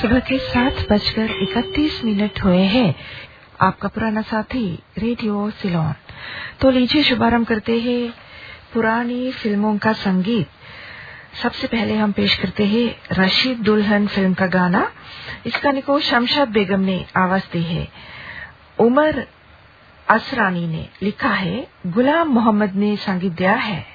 सुबह के सात बजकर इकतीस मिनट हुए हैं। आपका पुराना साथी, रेडियो सिलोन। तो लीजिए शुभारंभ करते हैं पुरानी फ़िल्मों का संगीत। सबसे पहले हम पेश करते हैं रशीद दुल्हन फ़िल्म का गाना। इस गाने को शमशाद बेगम ने आवाज़ दी है। उमर असरानी ने लिखा है, गुलाम मोहम्मद ने संगीत दिया है।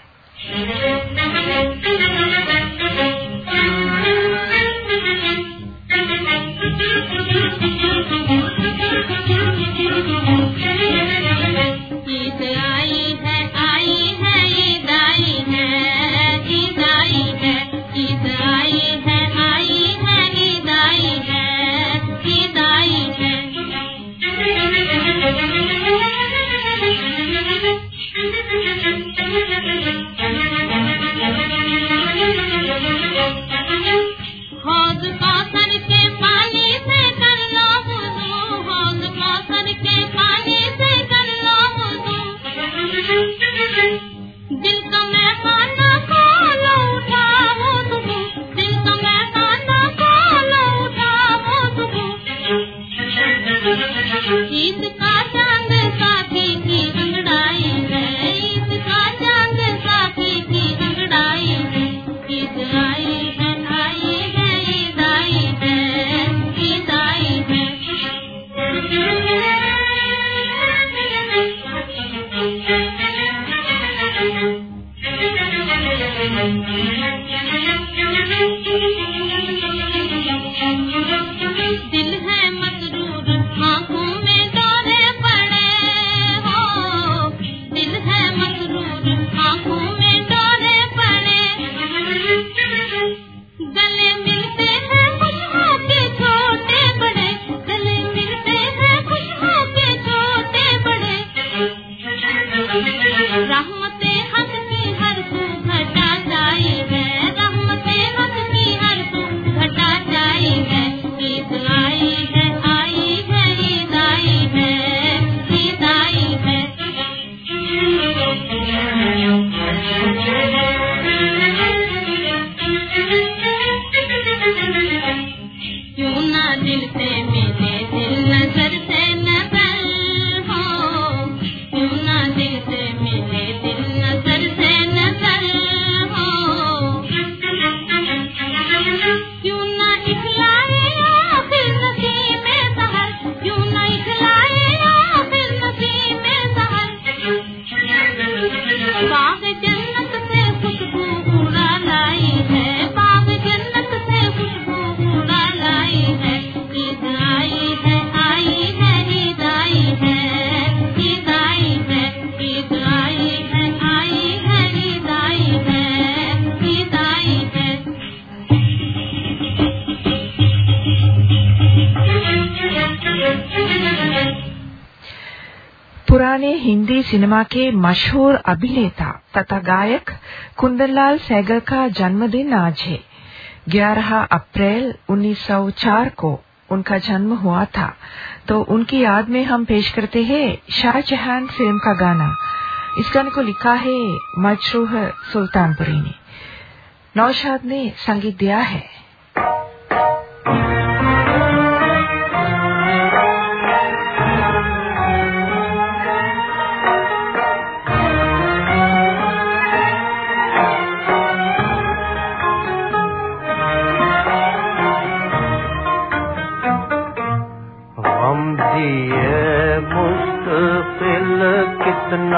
ගීත पुराने हिंदी सिनेमा के मशहूर अभिनेता तथा गायक कुंदनलाल सैगल का जन्मदिन आज है 11 अप्रैल 1904 को उनका जन्म हुआ था तो उनकी याद में हम पेश करते हैं शाहजहान फ़िल्म का गाना इस गाने को लिखा है मजरूह सुल्तानपुरी ने नौशाद ने संगीत दिया है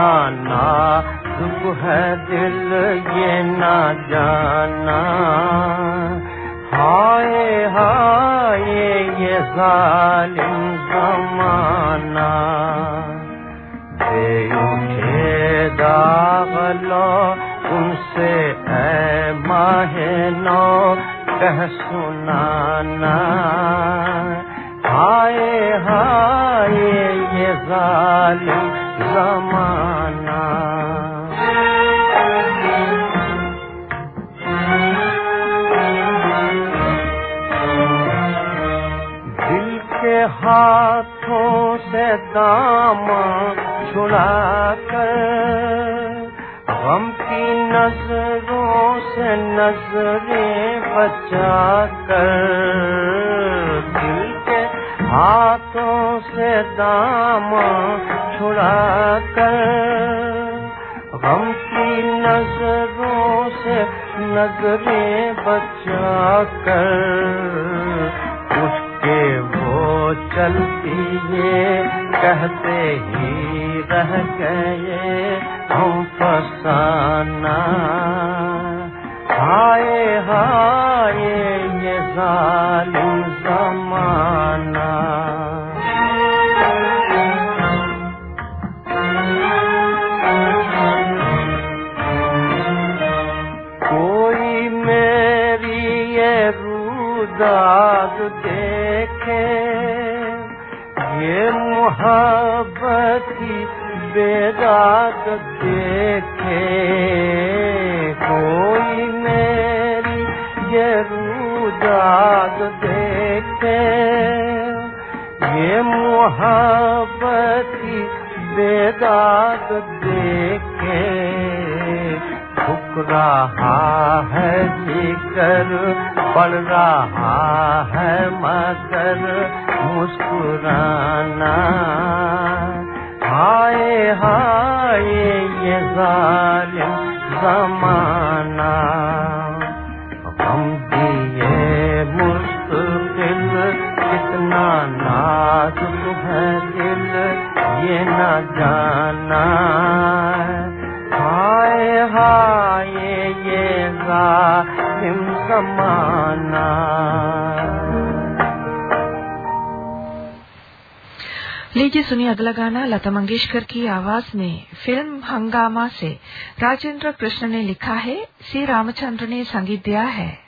कितना नाजुक है दिल ये ना जाना। हाय हाय, ये जालिम जमाना। दे उठे दाग लो उनसे है माहे नो, कह सुनाना। हाय हाय, ये जालिम जमाना। हाथों से दाम छुड़ा कर गम की नज़रों से नज़रें बचा कर दिल के हाथों से दाम छुड़ा कर गम की नज़रों से नज़रें बचा उसके वो चलती ये कहते ही रह गए हम फसाना। हाय हाय, ये जालिम जमाना। कोई मेरी ये ये बेदाग देखे, कोई मेरी ये रूदाग देखे। ये मोहब्बत बेदाग देखे झुक रहा है जिकर पड़ रहा है मगर। मुस्कुराना। हाय हाय, ये जालिम जमाना। हम दिए मुश्किल, कितना नाजुक है दिल, ये न जाना। हाय हाय, ये जालिम जमाना। लीजिए सुनिए अगला गाना लता मंगेशकर की आवाज़ में फ़िल्म हंगामा से। राजेंद्र कृष्ण ने लिखा है सी रामचंद्र ने संगीत दिया है।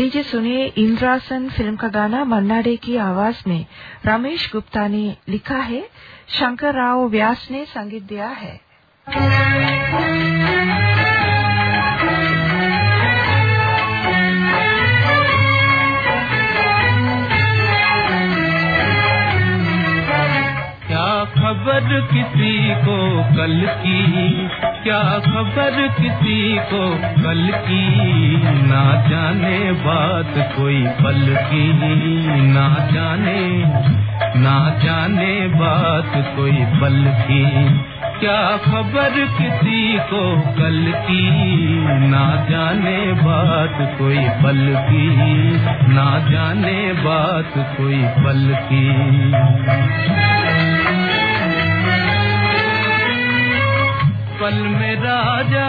लीजिए सुनिए इंद्रासन फ़िल्म का गाना मन्नाडे की आवाज़ में। रमेश गुप्ता ने लिखा है शंकर राव व्यास ने संगीत दिया है। खबर किसी को कल की? क्या खबर किसी को कल की? ना जाने बात कोई पल की। ना जाने ना जाने बात कोई पल की। क्या खबर किसी को कल की? ना जाने बात कोई पल की। ना जाने बात कोई पल की। पल में राजा,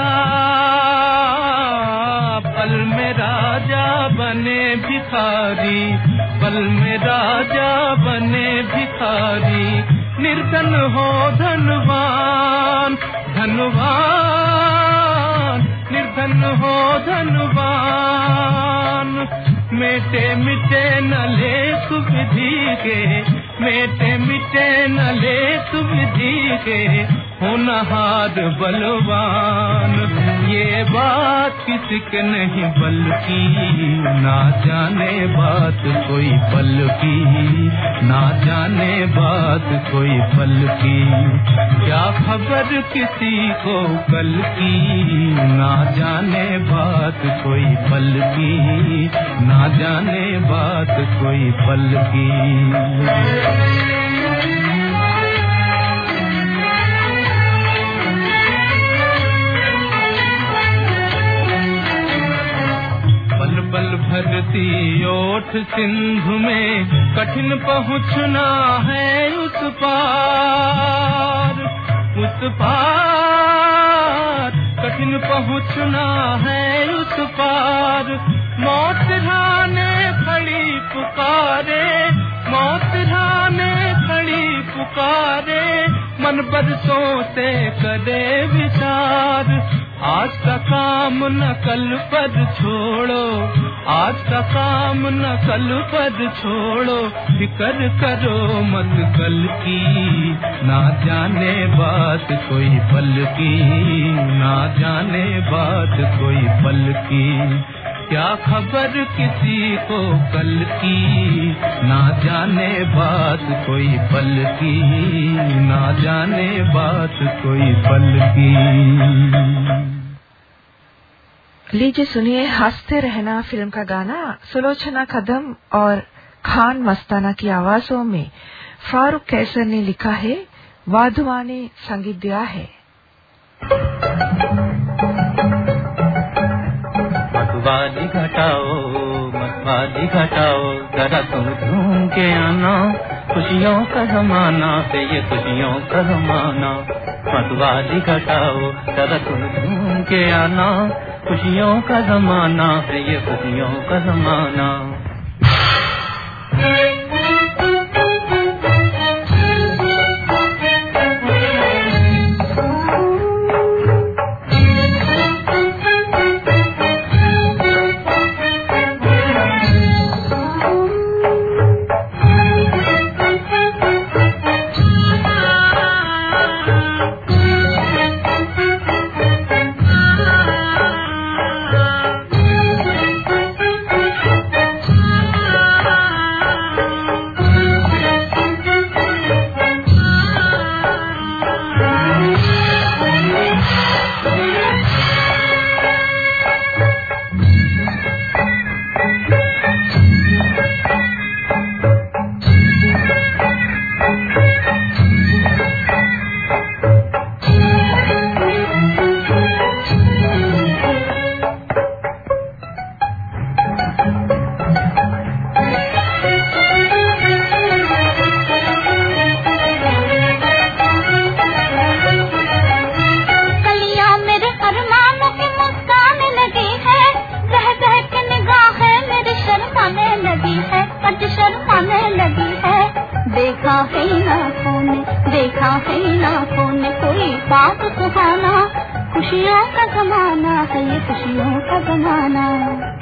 पल में राजा बने भिखारी, पल में राजा बने भिखारी, निर्धन हो धनवान धनवान, निर्धन हो धनवान। मेटे मिटे न ले सुविधि के, मेटे मिटे न ले सुविधि के होनहार बलवान। ये बात किसी के नहीं, बल्कि ना जाने बात कोई पल की ना जाने बात कोई पल की क्या खबर किसी को कल की ना जाने बात कोई पल की ना जाने बात कोई पल की ओठ सिंधु में कठिन पहुँचना है उस पार। उस पार कठिन पहुँचना है उस पार। मौत राने खड़ी पुकारे, मौत राने खड़ी पुकारे, मन बरसों से करे विचार। आज का काम न कल छोड़ो आज का काम न कल पर छोड़ो, फिकर करो मत कल की। ना जाने बात कोई पल की, ना जाने बात कोई पल की। क्या खबर किसी को कल की? ना जाने बात कोई पल की, ना जाने बात कोई पल की। लीजिए सुनिए, हँसते रहना फ़िल्म का गाना। सुलोचना कदम और खान मस्ताना की आवाजों में फारूक कैसर ने लिखा है वाधुआ ने संगीत दिया है। घटाओ मतवाली घटाओ, जरा तुम झूम के आना। खुशियों का जमाना से ये खुशियों का जमाना। मतवाली घटाओ, जरा तुम झूम के आना। खुशियों का जमाना से ये खुशियों का जमाना।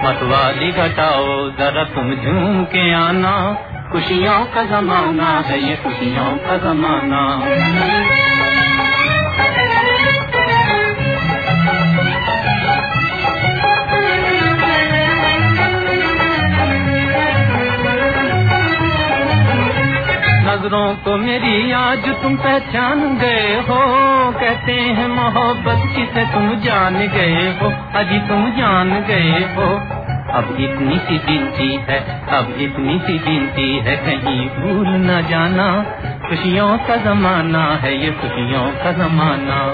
मतवाली घटाओ, जरा तुम झूम के आना। खुशियों का जमाना है, ये खुशियों का जमाना। नज़रों को मेरी आज तुम पहचान गए हो। कहते हैं, मोहब्बत किसे तुम जान गए हो? अजी तुम जान गए हो। अब इतनी सी गिनती है, अब इतनी सी गिनती है, कहीं भूल न जाना। खुशियों का जमाना है, ये खुशियों का जमाना।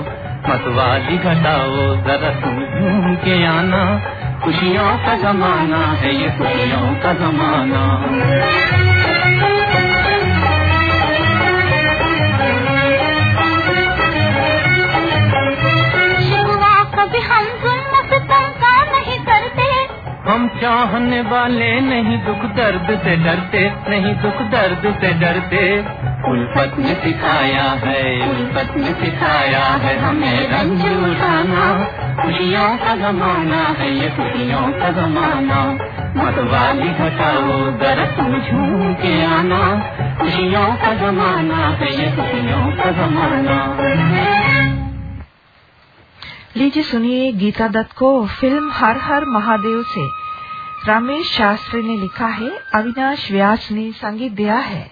मतवाली घटाओ, जरा तुम घूम के आना। खुशियों का जमाना है, ये खुशियों का जमाना। हम चाहने वाले नहीं दुख दर्द से डरते, नहीं दुख दर्द से डरते। उल्फत ने सिखाया है, उल्फत ने सिखाया है हमें रंग उठाना खुशियों का जमाना है, ये खुशियों का जमाना। मतवाली घटाओ दर तुम झूम के आना। खुशियों का जमाना है, ये खुशियों का जमाना। लीजिए सुनिए गीता दत्त को फ़िल्म हर हर महादेव से। रमेश शास्त्री ने लिखा है, अविनाश व्यास ने संगीत दिया है।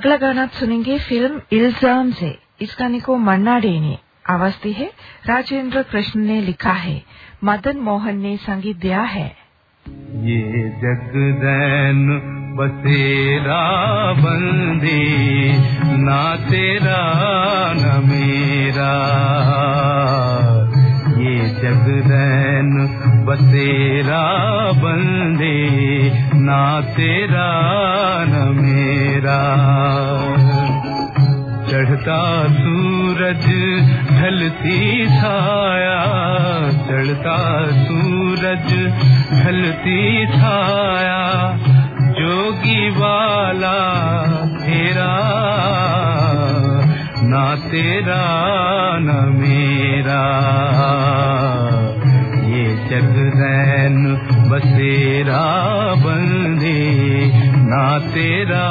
अगला गाना आप सुनेंगे फ़िल्म इल्ज़ाम से इस गाने को मन्ना डे ने आवाज़ दी है राजेंद्र कृष्ण ने लिखा है मदन मोहन ने संगीत दिया है ये जगदैन बसेरा बंदी, ना तेरा न मेरा। ये जगदैन बसेरा बंदे ना तेरा न मेरा। चढ़ता सूरज, ढलती छाया, चढ़ता सूरज, ढलती छाया, जोगी वाला तेरा ना तेरा, न मेरा। ये जगदैन बसेरा बंदे, ना तेरा,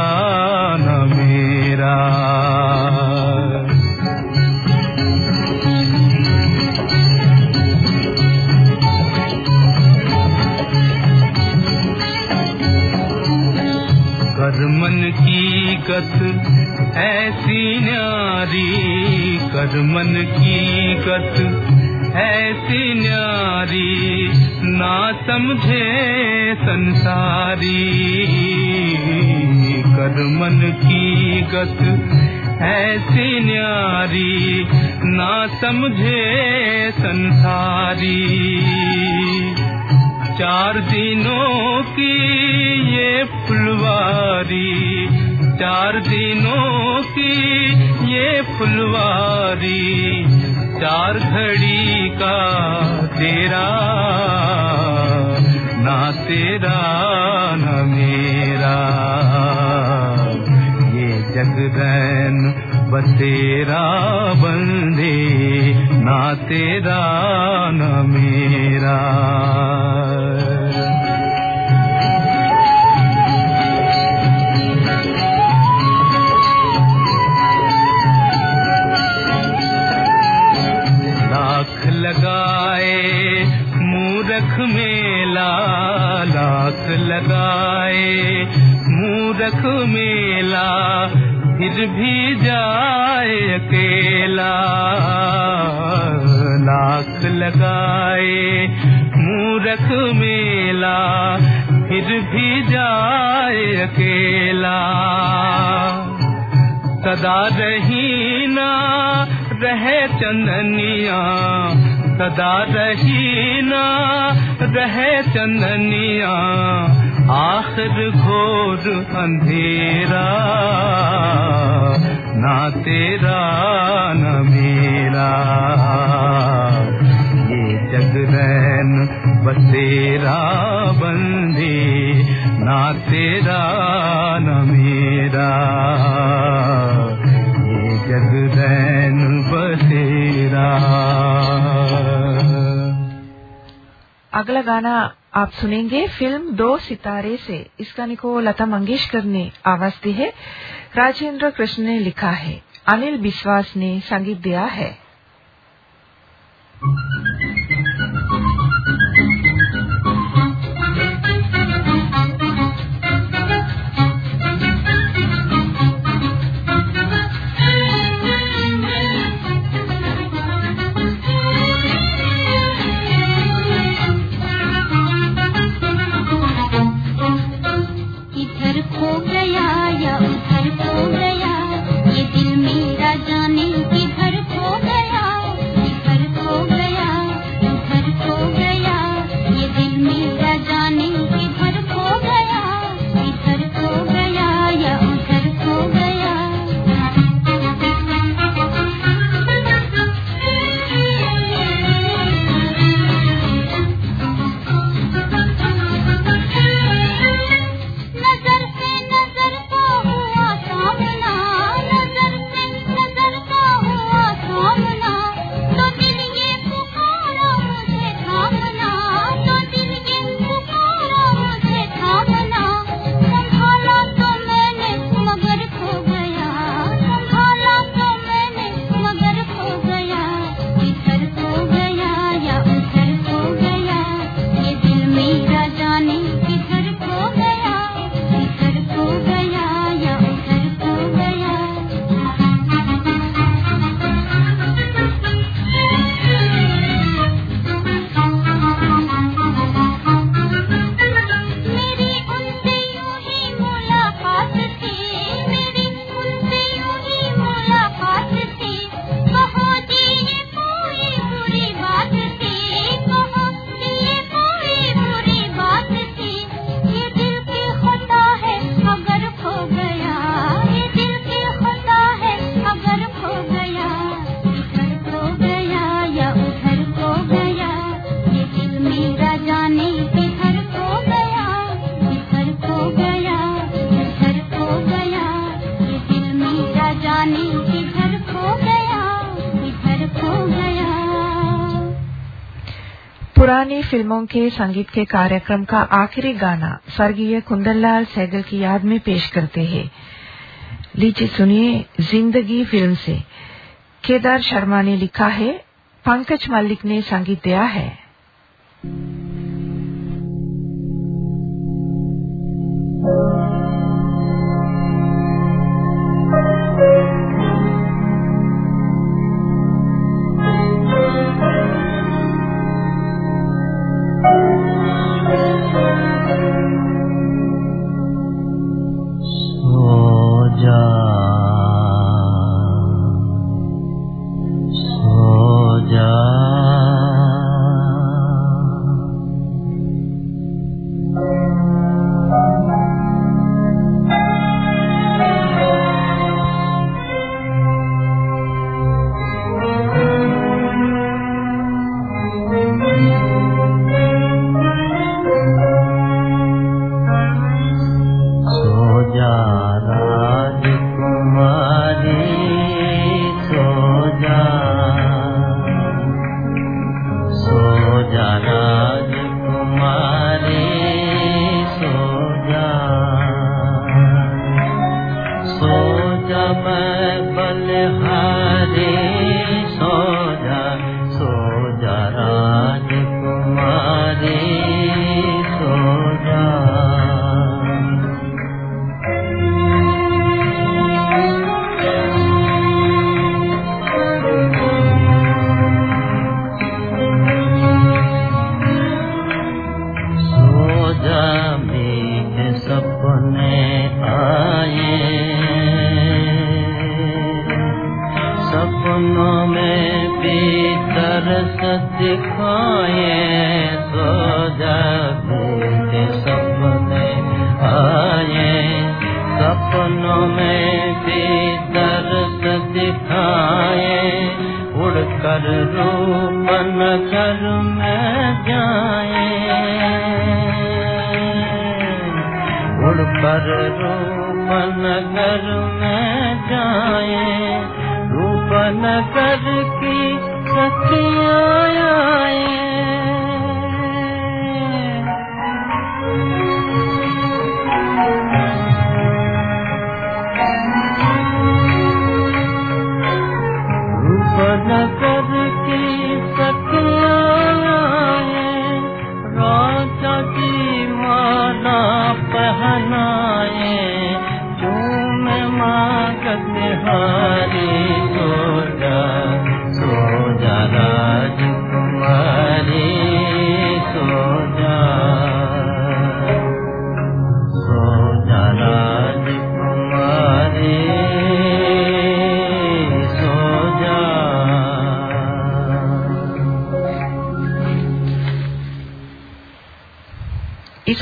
न मेरा। कर मन की गत ऐसी न्यारी कर मन की गत। ऐसी न्यारी ना समझे संसारी। कर मन की गत। ऐसी न्यारी ना समझे संसारी। चार दिनों की ये फुलवारी चार दिनों की ये फुलवारी, चार घड़ी का तेरा, ना तेरा, न मेरा। ये जगदैन बसेरा बंदे, ना तेरा, न मेरा। लगाए, मूरख मेला लाख लगाए, मूरख मेला फिर भी जाए अकेला। लाख लगाए, मूरख मेला फिर भी जाए अकेला। सदा रही ना रहे चंदनिया सदा रही ना रहे चंदनिया, आखिर घोर अंधेरा, ना तेरा, न मेरा। ये जगरैन बसेरा बंदे, ना तेरा, न मेरा। ये जगरैन बसेरा। अगला गाना आप सुनेंगे, फ़िल्म दो सितारे से। इस गाने को लता मंगेशकर ने आवाज़ दी है। राजेंद्र कृष्ण ने लिखा है, अनिल विश्वास ने संगीत दिया है। इधर फ़िल्मों के संगीत के कार्यक्रम का आखिरी गाना स्वर्गीय कुंदनलाल सैगल की याद में पेश करते हैं। लीजिए सुनिए ज़िंदगी फ़िल्म से। केदार शर्मा ने लिखा है, पंकज मल्लिक ने संगीत दिया है। इस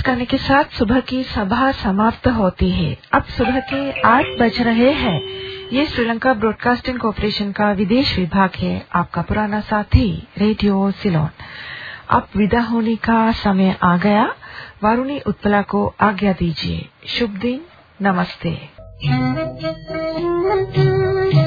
गाने के साथ सुबह की सभा समाप्त होती है। अब सुबह के आठ बज रहे हैं। ये श्रीलंका ब्रॉडकास्टिंग कॉरपोरेशन का विदेश विभाग है, आपका पुराना साथी, रेडियो सिलोन। अब विदा होने का समय आ गया। वारुणी उत्पला को आज्ञा दीजिए। शुभ दिन। नमस्ते।